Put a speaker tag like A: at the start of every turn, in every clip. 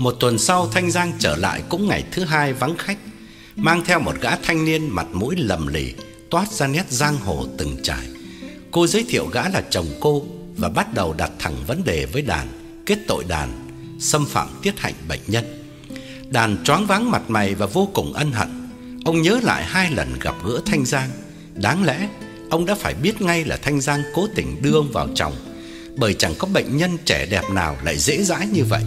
A: Một tuần sau Thanh Giang trở lại cũng ngày thứ hai vắng khách, mang theo một gã thanh niên mặt mũi lầm lì, toát ra nét giang hồ từng trải. Cô giới thiệu gã là chồng cô và bắt đầu đặt thẳng vấn đề với đàn, kết tội đàn xâm phạm tiết hạnh bệnh nhân. Đàn choáng váng mặt mày và vô cùng ân hận. Ông nhớ lại hai lần gặp gỡ Thanh Giang, đáng lẽ ông đã phải biết ngay là Thanh Giang cố tình đưa ông vào chồng, bởi chẳng có bệnh nhân trẻ đẹp nào lại dễ dãi như vậy.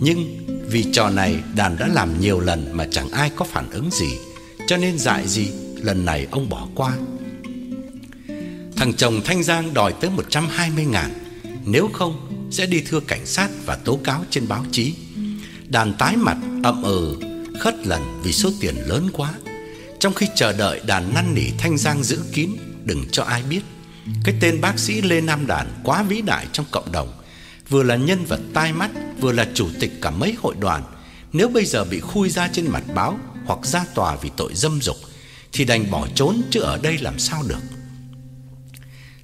A: Nhưng vì trò này đàn đã làm nhiều lần mà chẳng ai có phản ứng gì, cho nên dại gì lần này ông bỏ qua. Thằng chồng Thanh Giang đòi tới 120 ngàn, nếu không sẽ đi thưa cảnh sát và tố cáo trên báo chí. Đàn tái mặt ậm ừ khất lần vì số tiền lớn quá. Trong khi chờ đợi đàn năn nỉ Thanh Giang giữ kín đừng cho ai biết. Cái tên bác sĩ Lê Nam Đàn quá vĩ đại trong cộng đồng, vừa là nhân vật tai mắt, vừa là chủ tịch cả mấy hội đoàn. Nếu bây giờ bị khui ra trên mặt báo hoặc ra tòa vì tội dâm dục thì đành bỏ trốn chứ ở đây làm sao được.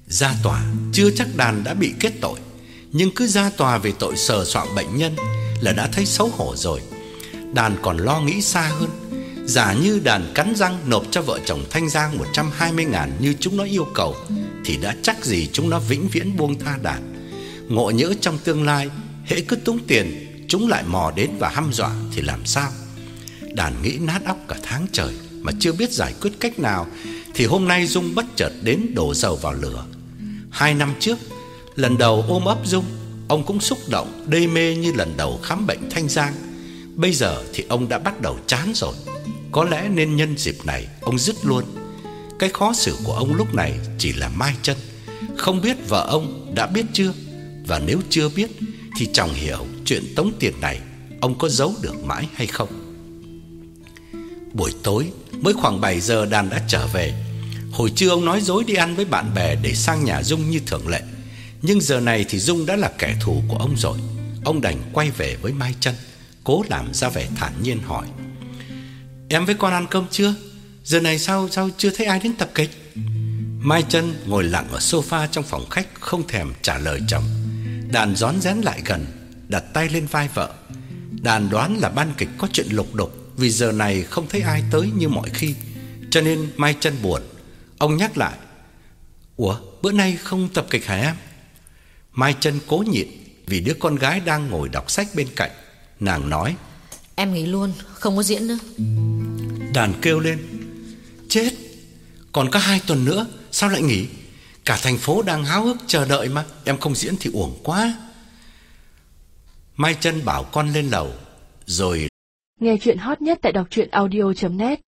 A: Ra tòa chưa chắc đàn đã bị kết tội, nhưng cứ ra tòa về tội sờ soạn bệnh nhân là đã thấy xấu hổ rồi. Đàn còn lo nghĩ xa hơn, giả như đàn cắn răng nộp cho vợ chồng Thanh Giang 120 ngàn như chúng nó yêu cầu thì đã chắc gì chúng nó vĩnh viễn buông tha đàn. Ngộ nhỡ trong tương lai hễ cứ túng tiền chúng lại mò đến và hăm dọa thì làm sao? Đàn nghĩ nát óc cả tháng trời mà chưa biết giải quyết cách nào thì hôm nay Dung bất chợt đến đổ dầu vào lửa. Hai năm trước, lần đầu ôm ấp Dung, ông cũng xúc động, đê mê như lần đầu khám bệnh Thanh Giang. Bây giờ thì ông đã bắt đầu chán rồi. Có lẽ nên nhân dịp này ông dứt luôn. Cái khó xử của ông lúc này chỉ là Mai Chân, không biết vợ ông đã biết chưa và nếu chưa biết thì chẳng hiểu chuyện tống tiền này ông có giấu được mãi hay không. Buổi tối, mới khoảng 7 giờ đàn đã trở về. Hồi trưa ông nói dối đi ăn với bạn bè để sang nhà Dung như thường lệ. Nhưng giờ này thì Dung đã là kẻ thù của ông rồi. Ông đành quay về với Mai Chân, cố làm ra vẻ thản nhiên hỏi: "Em với con ăn cơm chưa? Giờ này sao sao chưa thấy ai đến tập kịch?" Mai Chân ngồi lặng ở sofa trong phòng khách không thèm trả lời chồng. Đàn rón rén lại gần, đặt tay lên vai vợ. Đàn đoán là ban kịch có chuyện lục đục vì giờ này không thấy ai tới như mọi khi, cho nên Mai Chân buồn. Ông nhắc lại: "Ủa, bữa nay không tập kịch hả em?" Mai Chân cố nhịn vì đứa con gái đang ngồi đọc sách bên cạnh, nàng nói:
B: "Em nghỉ luôn, không có diễn nữa."
A: Đàn kêu lên: "Chết, còn có hai tuần nữa, sao lại nghỉ? Cả thành phố đang háo hức chờ đợi mà, em không diễn thì uổng quá." Mai chân bảo con lên lầu, rồi
C: Nghe chuyện hot nhất tại đọc truyện audio.net